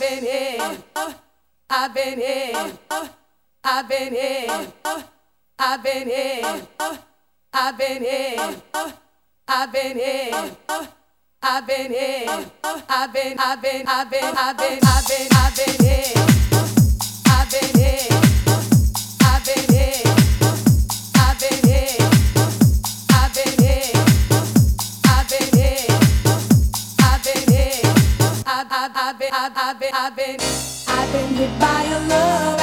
been in. I've been here. I've been here. I've been here. I've been here. I've been here. I've been here. I've been. I've been. I've been. I've been. I've been. I've been in. I've been here. I've been, I've been, I've been hit by your love.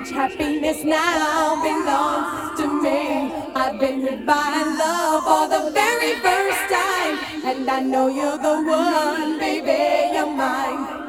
Much happiness now belongs to me. I've been hit by love for the very first time, and I know you're the one, baby. You're mine.